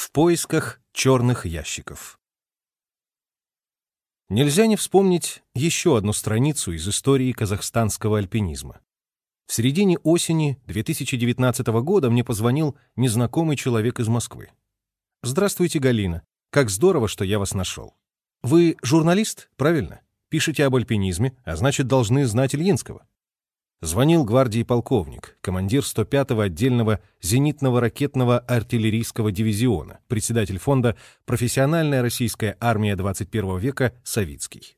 В поисках черных ящиков. Нельзя не вспомнить еще одну страницу из истории казахстанского альпинизма. В середине осени 2019 года мне позвонил незнакомый человек из Москвы. «Здравствуйте, Галина. Как здорово, что я вас нашел. Вы журналист, правильно? Пишете об альпинизме, а значит, должны знать Ильинского. Звонил гвардии полковник, командир 105-го отдельного зенитного ракетного артиллерийского дивизиона, председатель фонда «Профессиональная российская армия 21 века» Савицкий.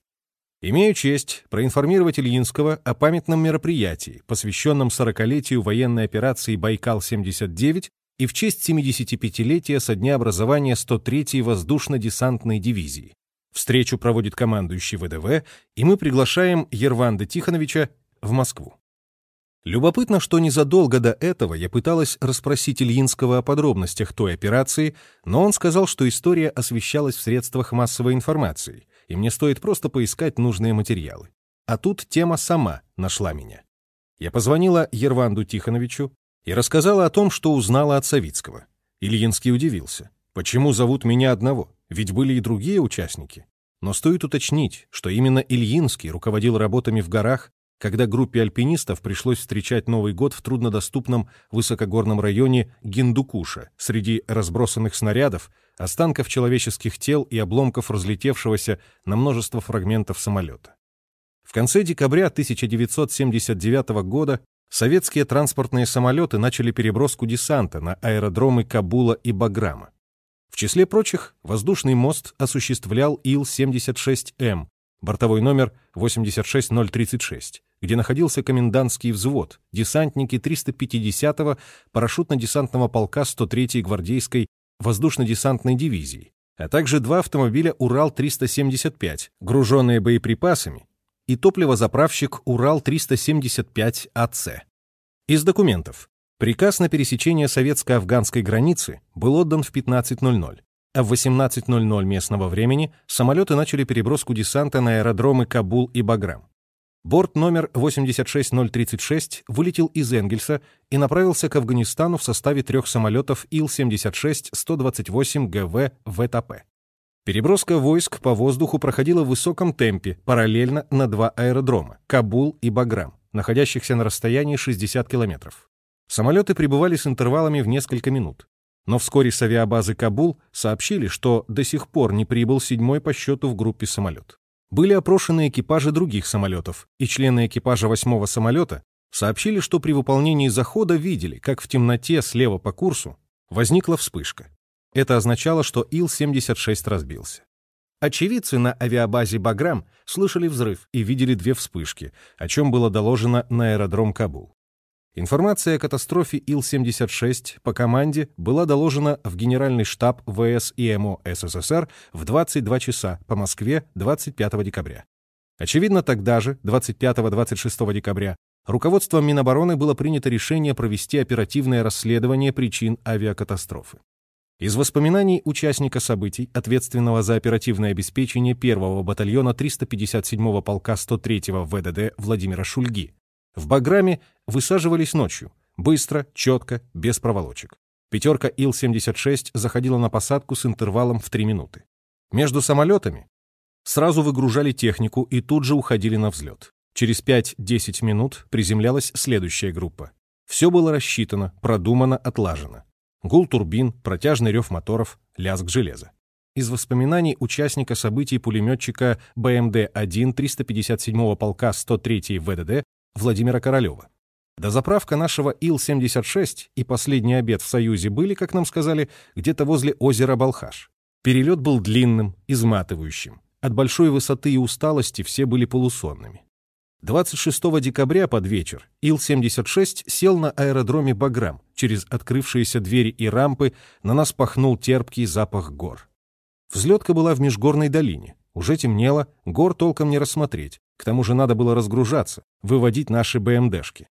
Имею честь проинформировать Ильинского о памятном мероприятии, посвященном 40-летию военной операции «Байкал-79» и в честь 75-летия со дня образования 103-й воздушно-десантной дивизии. Встречу проводит командующий ВДВ, и мы приглашаем Ерванда Тихоновича в Москву. Любопытно, что незадолго до этого я пыталась расспросить Ильинского о подробностях той операции, но он сказал, что история освещалась в средствах массовой информации, и мне стоит просто поискать нужные материалы. А тут тема сама нашла меня. Я позвонила Ерванду Тихоновичу и рассказала о том, что узнала от Савицкого. Ильинский удивился. Почему зовут меня одного? Ведь были и другие участники. Но стоит уточнить, что именно Ильинский руководил работами в горах когда группе альпинистов пришлось встречать Новый год в труднодоступном высокогорном районе Гиндукуша среди разбросанных снарядов, останков человеческих тел и обломков разлетевшегося на множество фрагментов самолета. В конце декабря 1979 года советские транспортные самолеты начали переброску десанта на аэродромы Кабула и Баграма. В числе прочих, воздушный мост осуществлял Ил-76М, бортовой номер 86036, где находился комендантский взвод, десантники 350-го парашютно-десантного полка 103-й гвардейской воздушно-десантной дивизии, а также два автомобиля «Урал-375», груженные боеприпасами, и топливозаправщик «Урал-375АЦ». Из документов. Приказ на пересечение советско-афганской границы был отдан в 15.00 а в 18.00 местного времени самолеты начали переброску десанта на аэродромы Кабул и Баграм. Борт номер 86036 вылетел из Энгельса и направился к Афганистану в составе трех самолетов Ил-76-128 ГВ ВТП. Переброска войск по воздуху проходила в высоком темпе, параллельно на два аэродрома – Кабул и Баграм, находящихся на расстоянии 60 километров. Самолеты прибывали с интервалами в несколько минут. Но вскоре с авиабазы Кабул сообщили, что до сих пор не прибыл седьмой по счету в группе самолет. Были опрошены экипажи других самолетов, и члены экипажа восьмого самолета сообщили, что при выполнении захода видели, как в темноте слева по курсу возникла вспышка. Это означало, что Ил-76 разбился. Очевидцы на авиабазе «Баграм» слышали взрыв и видели две вспышки, о чем было доложено на аэродром Кабул. Информация о катастрофе Ил-76 по команде была доложена в Генеральный штаб ВС ИМО СССР в 22 часа по Москве 25 декабря. Очевидно, тогда же, 25-26 декабря, руководством Минобороны было принято решение провести оперативное расследование причин авиакатастрофы. Из воспоминаний участника событий, ответственного за оперативное обеспечение первого батальона 357-го полка 103-го ВДД Владимира Шульги, в Баграме высаживались ночью, быстро, четко, без проволочек. Пятерка Ил-76 заходила на посадку с интервалом в 3 минуты. Между самолетами сразу выгружали технику и тут же уходили на взлет. Через 5-10 минут приземлялась следующая группа. Все было рассчитано, продумано, отлажено. Гул турбин, протяжный рев моторов, лязг железа. Из воспоминаний участника событий пулеметчика БМД-1 357-го полка 103 ВДД Владимира Королева. Дозаправка нашего Ил-76 и последний обед в Союзе были, как нам сказали, где-то возле озера Балхаш. Перелет был длинным, изматывающим. От большой высоты и усталости все были полусонными. 26 декабря под вечер Ил-76 сел на аэродроме Баграм. Через открывшиеся двери и рампы на нас пахнул терпкий запах гор. Взлетка была в межгорной долине. Уже темнело, гор толком не рассмотреть. К тому же надо было разгружаться, выводить наши БМДшки.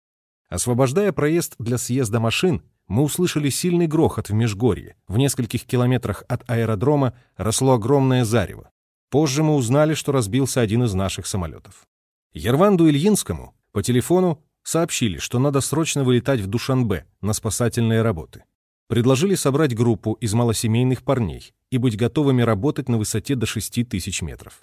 Освобождая проезд для съезда машин, мы услышали сильный грохот в Межгорье. В нескольких километрах от аэродрома росло огромное зарево. Позже мы узнали, что разбился один из наших самолетов. Ерванду Ильинскому по телефону сообщили, что надо срочно вылетать в Душанбе на спасательные работы. Предложили собрать группу из малосемейных парней и быть готовыми работать на высоте до 6 тысяч метров.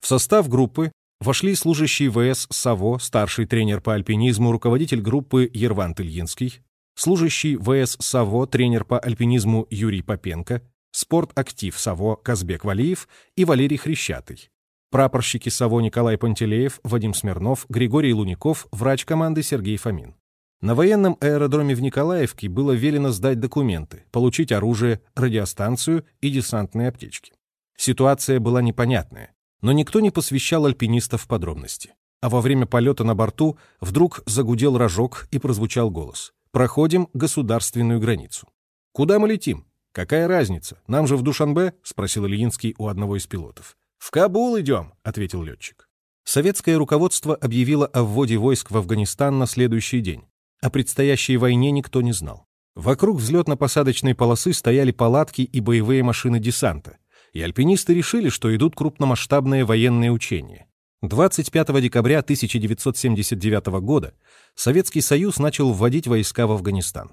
В состав группы вошли служащий ВС САВО, старший тренер по альпинизму, руководитель группы Ерван Тыльинский, служащий ВС САВО, тренер по альпинизму Юрий Попенко, спорт-актив САВО Казбек Валиев и Валерий Хрещатый, прапорщики САВО Николай Пантелеев, Вадим Смирнов, Григорий Луников, врач команды Сергей Фомин. На военном аэродроме в Николаевке было велено сдать документы, получить оружие, радиостанцию и десантные аптечки. Ситуация была непонятная, но никто не посвящал альпинистов в подробности. А во время полета на борту вдруг загудел рожок и прозвучал голос. «Проходим государственную границу». «Куда мы летим? Какая разница? Нам же в Душанбе?» — спросил Ильинский у одного из пилотов. «В Кабул идем», — ответил летчик. Советское руководство объявило о вводе войск в Афганистан на следующий день. О предстоящей войне никто не знал. Вокруг взлетно-посадочной полосы стояли палатки и боевые машины десанта, и альпинисты решили, что идут крупномасштабные военные учения. 25 декабря 1979 года Советский Союз начал вводить войска в Афганистан.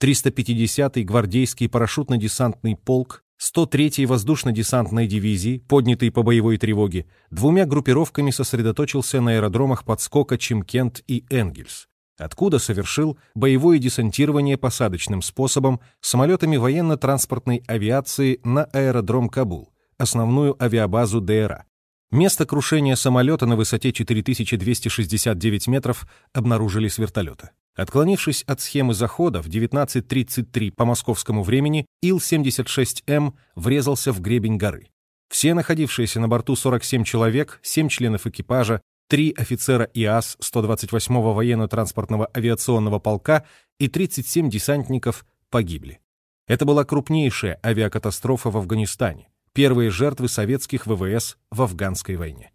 350-й гвардейский парашютно-десантный полк 103-й воздушно-десантной дивизии, поднятый по боевой тревоге, двумя группировками сосредоточился на аэродромах подскока Чимкент и Энгельс, откуда совершил боевое десантирование посадочным способом самолетами военно-транспортной авиации на аэродром Кабул, основную авиабазу ДРА. Место крушения самолета на высоте 4269 метров обнаружили с вертолета. Отклонившись от схемы захода в 19.33 по московскому времени, Ил-76М врезался в гребень горы. Все находившиеся на борту 47 человек, 7 членов экипажа, 3 офицера ИАС 128-го военно-транспортного авиационного полка и 37 десантников погибли. Это была крупнейшая авиакатастрофа в Афганистане, первые жертвы советских ВВС в афганской войне.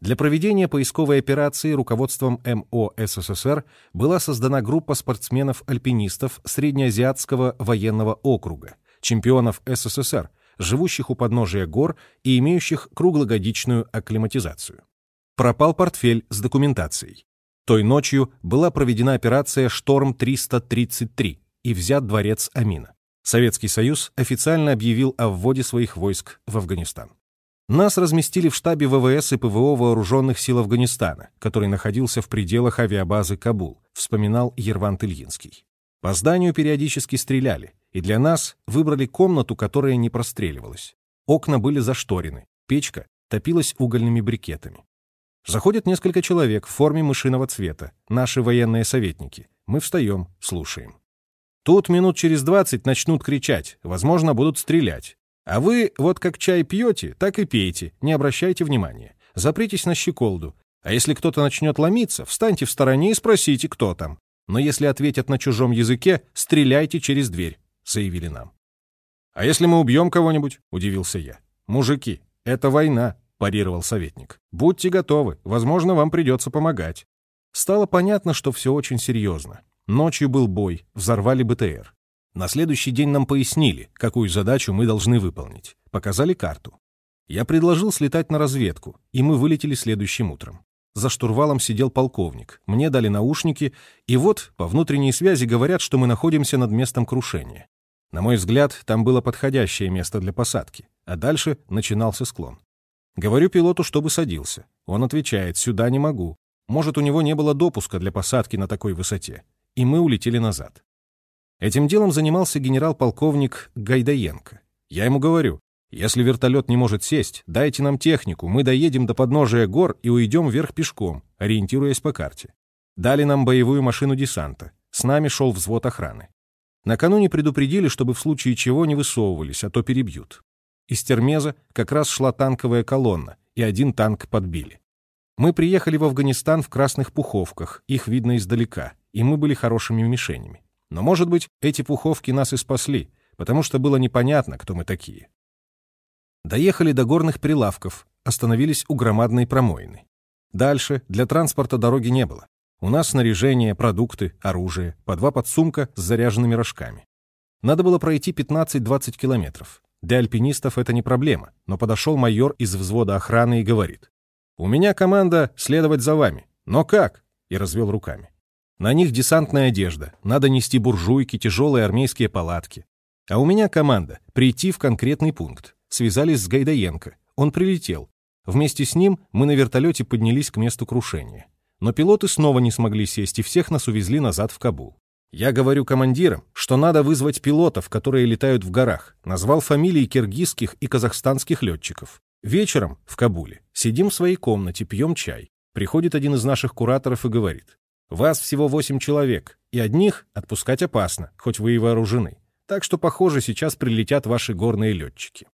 Для проведения поисковой операции руководством МО СССР была создана группа спортсменов-альпинистов Среднеазиатского военного округа, чемпионов СССР, живущих у подножия гор и имеющих круглогодичную акклиматизацию. Пропал портфель с документацией. Той ночью была проведена операция «Шторм-333» и взят дворец Амина. Советский Союз официально объявил о вводе своих войск в Афганистан. Нас разместили в штабе ВВС и ПВО Вооруженных сил Афганистана, который находился в пределах авиабазы Кабул, вспоминал Ерван Ильинский. По зданию периодически стреляли, и для нас выбрали комнату, которая не простреливалась. Окна были зашторены, печка топилась угольными брикетами. Заходят несколько человек в форме мышиного цвета, наши военные советники. Мы встаем, слушаем. Тут минут через двадцать начнут кричать, возможно, будут стрелять. А вы вот как чай пьете, так и пейте, не обращайте внимания. Запритесь на щеколду. А если кто-то начнет ломиться, встаньте в стороне и спросите, кто там. Но если ответят на чужом языке, стреляйте через дверь», — заявили нам. «А если мы убьем кого-нибудь?» — удивился я. «Мужики, это война», — парировал советник. «Будьте готовы, возможно, вам придется помогать». Стало понятно, что все очень серьезно. Ночью был бой, взорвали БТР. На следующий день нам пояснили, какую задачу мы должны выполнить. Показали карту. Я предложил слетать на разведку, и мы вылетели следующим утром. За штурвалом сидел полковник, мне дали наушники, и вот по внутренней связи говорят, что мы находимся над местом крушения. На мой взгляд, там было подходящее место для посадки, а дальше начинался склон. Говорю пилоту, чтобы садился. Он отвечает, сюда не могу. Может, у него не было допуска для посадки на такой высоте. И мы улетели назад. Этим делом занимался генерал-полковник Гайдаенко. Я ему говорю, если вертолет не может сесть, дайте нам технику, мы доедем до подножия гор и уйдем вверх пешком, ориентируясь по карте. Дали нам боевую машину десанта. С нами шел взвод охраны. Накануне предупредили, чтобы в случае чего не высовывались, а то перебьют. Из Термеза как раз шла танковая колонна, и один танк подбили. Мы приехали в Афганистан в красных пуховках, их видно издалека, и мы были хорошими мишенями. Но, может быть, эти пуховки нас и спасли, потому что было непонятно, кто мы такие. Доехали до горных прилавков, остановились у громадной промоины. Дальше для транспорта дороги не было. У нас снаряжение, продукты, оружие, по два подсумка с заряженными рожками. Надо было пройти 15-20 километров. Для альпинистов это не проблема, но подошел майор из взвода охраны и говорит. «У меня команда следовать за вами. Но как?» и развел руками. На них десантная одежда, надо нести буржуйки, тяжелые армейские палатки. А у меня команда — прийти в конкретный пункт. Связались с Гайдаенко. Он прилетел. Вместе с ним мы на вертолете поднялись к месту крушения. Но пилоты снова не смогли сесть, и всех нас увезли назад в Кабул. Я говорю командирам, что надо вызвать пилотов, которые летают в горах. Назвал фамилии киргизских и казахстанских летчиков. Вечером в Кабуле сидим в своей комнате, пьем чай. Приходит один из наших кураторов и говорит, «Вас всего восемь человек, и одних отпускать опасно, хоть вы и вооружены. Так что, похоже, сейчас прилетят ваши горные летчики».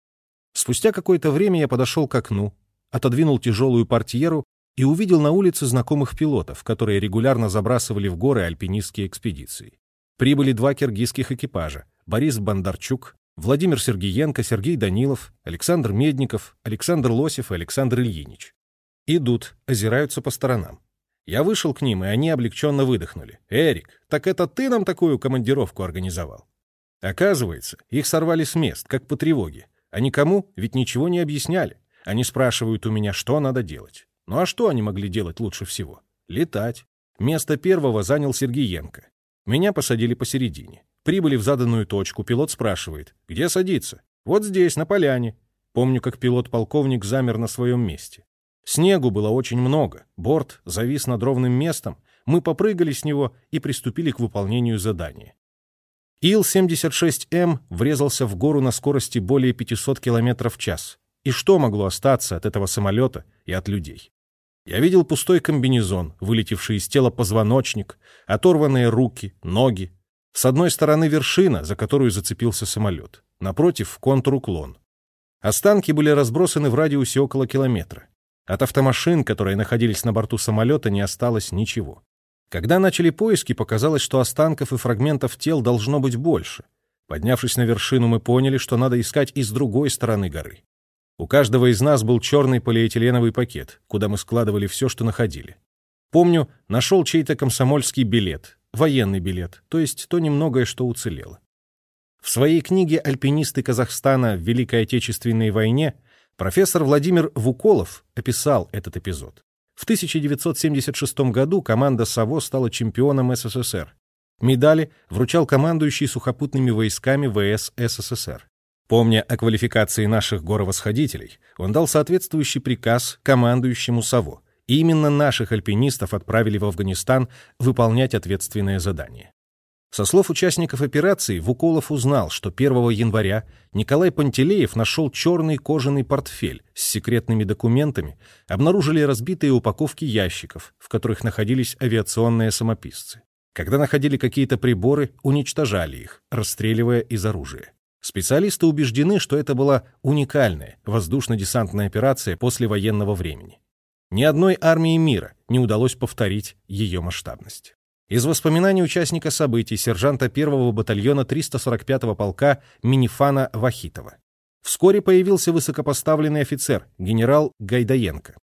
Спустя какое-то время я подошел к окну, отодвинул тяжелую портьеру и увидел на улице знакомых пилотов, которые регулярно забрасывали в горы альпинистские экспедиции. Прибыли два киргизских экипажа — Борис Бондарчук, Владимир Сергеенко, Сергей Данилов, Александр Медников, Александр Лосев и Александр Ильинич. Идут, озираются по сторонам. Я вышел к ним, и они облегченно выдохнули. «Эрик, так это ты нам такую командировку организовал?» Оказывается, их сорвали с мест, как по тревоге. А никому ведь ничего не объясняли. Они спрашивают у меня, что надо делать. Ну а что они могли делать лучше всего? Летать. Место первого занял Сергеенко. Меня посадили посередине. Прибыли в заданную точку, пилот спрашивает, где садиться? Вот здесь, на поляне. Помню, как пилот-полковник замер на своем месте. Снегу было очень много, борт завис над ровным местом, мы попрыгали с него и приступили к выполнению задания. Ил-76М врезался в гору на скорости более 500 км в час. И что могло остаться от этого самолета и от людей? Я видел пустой комбинезон, вылетевший из тела позвоночник, оторванные руки, ноги. С одной стороны вершина, за которую зацепился самолет. Напротив — контур-уклон. Останки были разбросаны в радиусе около километра. От автомашин, которые находились на борту самолета, не осталось ничего. Когда начали поиски, показалось, что останков и фрагментов тел должно быть больше. Поднявшись на вершину, мы поняли, что надо искать и с другой стороны горы. У каждого из нас был черный полиэтиленовый пакет, куда мы складывали все, что находили. Помню, нашел чей-то комсомольский билет, военный билет, то есть то немногое, что уцелело. В своей книге «Альпинисты Казахстана в Великой Отечественной войне» профессор Владимир Вуколов описал этот эпизод. В 1976 году команда «Саво» стала чемпионом СССР. Медали вручал командующий сухопутными войсками ВС СССР. Помня о квалификации наших горовосходителей, он дал соответствующий приказ командующему САВО, и именно наших альпинистов отправили в Афганистан выполнять ответственное задание. Со слов участников операции, Вуколов узнал, что 1 января Николай Пантелеев нашел черный кожаный портфель с секретными документами, обнаружили разбитые упаковки ящиков, в которых находились авиационные самописцы. Когда находили какие-то приборы, уничтожали их, расстреливая из оружия. Специалисты убеждены, что это была уникальная воздушно-десантная операция после военного времени. Ни одной армии мира не удалось повторить ее масштабность. Из воспоминаний участника событий сержанта первого батальона 345-го полка Минифана Вахитова. Вскоре появился высокопоставленный офицер, генерал Гайдаенко.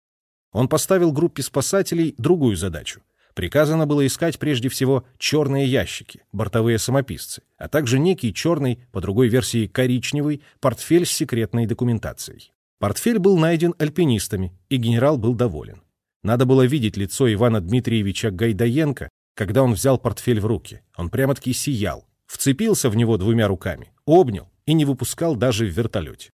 Он поставил группе спасателей другую задачу Приказано было искать прежде всего черные ящики, бортовые самописцы, а также некий черный, по другой версии коричневый, портфель с секретной документацией. Портфель был найден альпинистами, и генерал был доволен. Надо было видеть лицо Ивана Дмитриевича Гайдаенко, когда он взял портфель в руки. Он прямо-таки сиял, вцепился в него двумя руками, обнял и не выпускал даже в вертолете.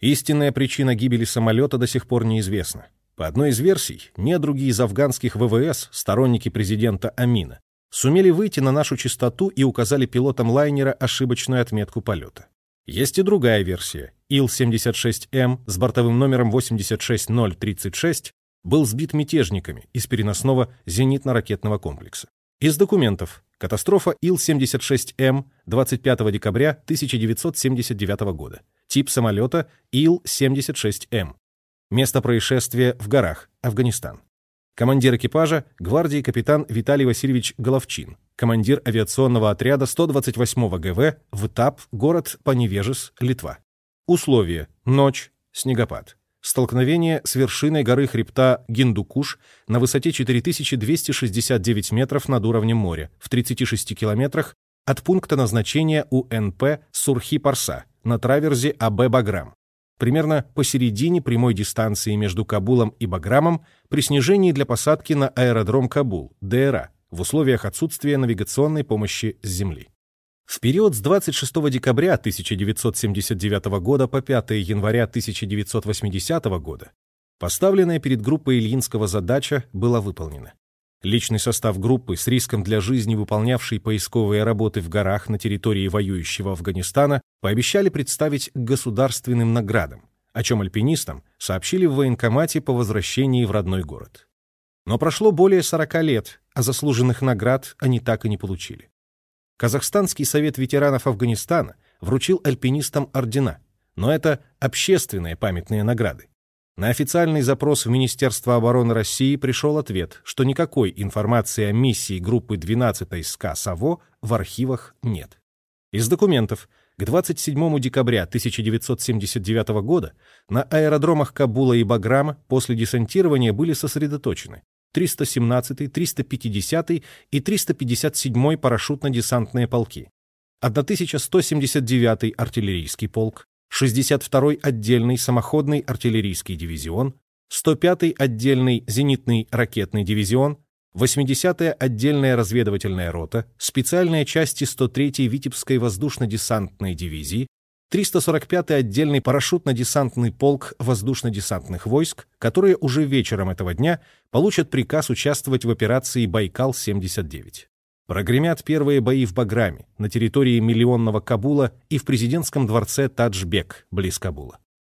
Истинная причина гибели самолета до сих пор неизвестна. По одной из версий, недруги из афганских ВВС, сторонники президента Амина, сумели выйти на нашу частоту и указали пилотам лайнера ошибочную отметку полета. Есть и другая версия. Ил-76М с бортовым номером 86036 был сбит мятежниками из переносного зенитно-ракетного комплекса. Из документов. Катастрофа Ил-76М 25 декабря 1979 года. Тип самолета Ил-76М. Место происшествия в горах, Афганистан. Командир экипажа – гвардии капитан Виталий Васильевич Головчин, командир авиационного отряда 128-го ГВ в ТАП, город Поневежес, Литва. Условия – ночь, снегопад. Столкновение с вершиной горы хребта Гиндукуш на высоте 4269 метров над уровнем моря в 36 километрах от пункта назначения УНП Сурхи-Парса на траверзе АБ-Баграм примерно посередине прямой дистанции между Кабулом и Баграмом при снижении для посадки на аэродром Кабул, ДРА, в условиях отсутствия навигационной помощи с Земли. В период с 26 декабря 1979 года по 5 января 1980 года поставленная перед группой Ильинского задача была выполнена. Личный состав группы с риском для жизни, выполнявший поисковые работы в горах на территории воюющего Афганистана, пообещали представить государственным наградам, о чем альпинистам сообщили в военкомате по возвращении в родной город. Но прошло более 40 лет, а заслуженных наград они так и не получили. Казахстанский совет ветеранов Афганистана вручил альпинистам ордена, но это общественные памятные награды. На официальный запрос в Министерство обороны России пришел ответ, что никакой информации о миссии группы 12 СК САВО в архивах нет. Из документов к 27 декабря 1979 года на аэродромах Кабула и Баграма после десантирования были сосредоточены 317, 350 и 357 парашютно-десантные полки, 1179 артиллерийский полк, 62-й отдельный самоходный артиллерийский дивизион, 105-й отдельный зенитный ракетный дивизион, 80-я отдельная разведывательная рота, специальные части 103-й Витебской воздушно-десантной дивизии, 345-й отдельный парашютно-десантный полк воздушно-десантных войск, которые уже вечером этого дня получат приказ участвовать в операции «Байкал-79». Прогремят первые бои в Баграме, на территории миллионного Кабула и в президентском дворце Таджбек, близ Кабула.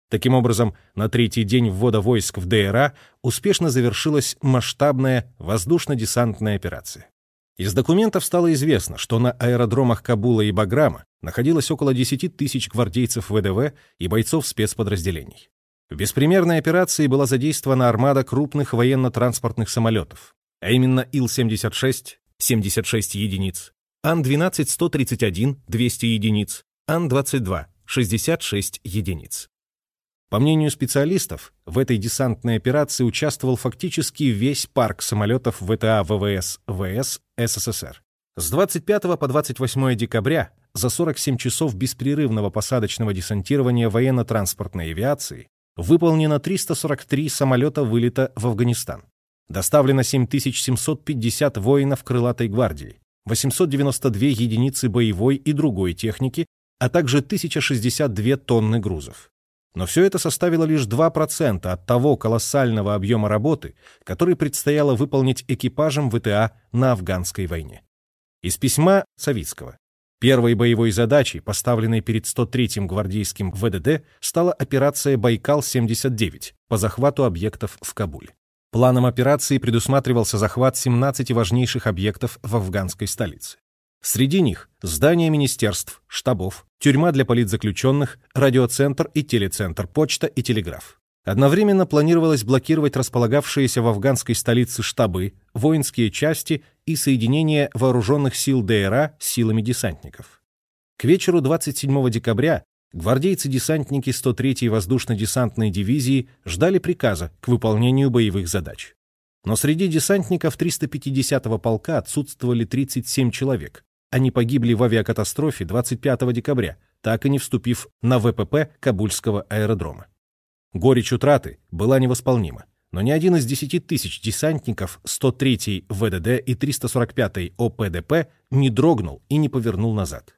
Таким образом, на третий день ввода войск в ДРА успешно завершилась масштабная воздушно-десантная операция. Из документов стало известно, что на аэродромах Кабула и Баграма находилось около 10 тысяч гвардейцев ВДВ и бойцов спецподразделений. В беспримерной операции была задействована армада крупных военно-транспортных самолетов, а именно Ил-76 — 76 единиц, Ан-12 — 131 — 200 единиц, Ан-22 — 66 единиц. По мнению специалистов, в этой десантной операции участвовал фактически весь парк самолетов ВТА ВВС ВС СССР. С 25 по 28 декабря за 47 часов беспрерывного посадочного десантирования военно-транспортной авиации выполнено 343 самолета вылета в Афганистан. Доставлено 7750 воинов крылатой гвардии, 892 единицы боевой и другой техники, а также 1062 тонны грузов. Но все это составило лишь 2% от того колоссального объема работы, который предстояло выполнить экипажам ВТА на афганской войне. Из письма Савицкого. Первой боевой задачей, поставленной перед 103-м гвардейским ВДД, стала операция «Байкал-79» по захвату объектов в Кабуле. Планом операции предусматривался захват 17 важнейших объектов в афганской столице. Среди них здания министерств, штабов, тюрьма для политзаключенных, радиоцентр и телецентр, почта и телеграф. Одновременно планировалось блокировать располагавшиеся в афганской столице штабы, воинские части и соединения вооруженных сил ДРА с силами десантников. К вечеру 27 декабря гвардейцы-десантники 103-й воздушно-десантной дивизии ждали приказа к выполнению боевых задач. Но среди десантников 350-го полка отсутствовали 37 человек, они погибли в авиакатастрофе 25 декабря, так и не вступив на ВПП Кабульского аэродрома. Горечь утраты была невосполнима, но ни один из 10 тысяч десантников 103-й ВДД и 345-й ОПДП не дрогнул и не повернул назад.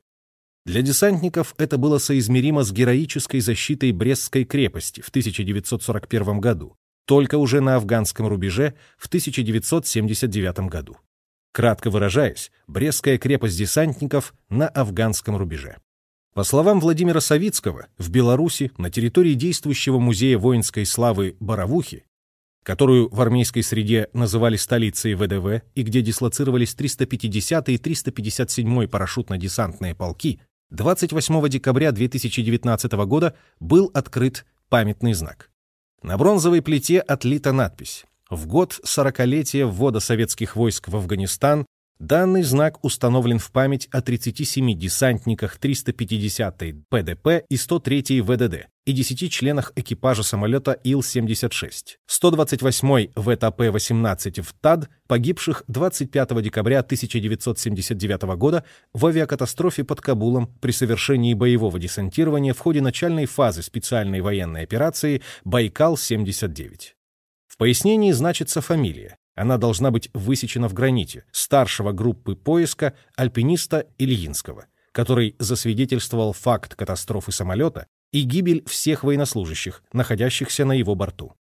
Для десантников это было соизмеримо с героической защитой Брестской крепости в 1941 году, только уже на афганском рубеже в 1979 году. Кратко выражаясь, Брестская крепость десантников на афганском рубеже. По словам Владимира Савицкого, в Беларуси, на территории действующего музея воинской славы Боровухи, которую в армейской среде называли столицей ВДВ и где дислоцировались 350 и 357 парашютно-десантные полки, 28 декабря 2019 года был открыт памятный знак. На бронзовой плите отлита надпись в год сорокалетия ввода советских войск в Афганистан данный знак установлен в память о 37 десантниках 350-й ПДП и 103-й ВДД и 10 членах экипажа самолета Ил-76, 128-й ВТП-18 в ТАД, погибших 25 декабря 1979 года в авиакатастрофе под Кабулом при совершении боевого десантирования в ходе начальной фазы специальной военной операции «Байкал-79». В пояснении значится фамилия Она должна быть высечена в граните старшего группы поиска альпиниста Ильинского, который засвидетельствовал факт катастрофы самолета и гибель всех военнослужащих, находящихся на его борту.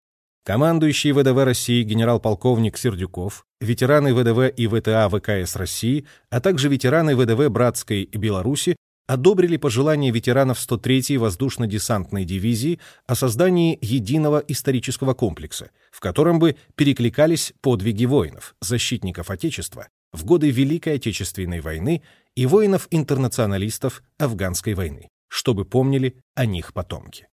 Командующий ВДВ России генерал-полковник Сердюков, ветераны ВДВ и ВТА ВКС России, а также ветераны ВДВ Братской Беларуси одобрили пожелание ветеранов 103-й воздушно-десантной дивизии о создании единого исторического комплекса, в котором бы перекликались подвиги воинов, защитников Отечества в годы Великой Отечественной войны и воинов-интернационалистов Афганской войны, чтобы помнили о них потомки.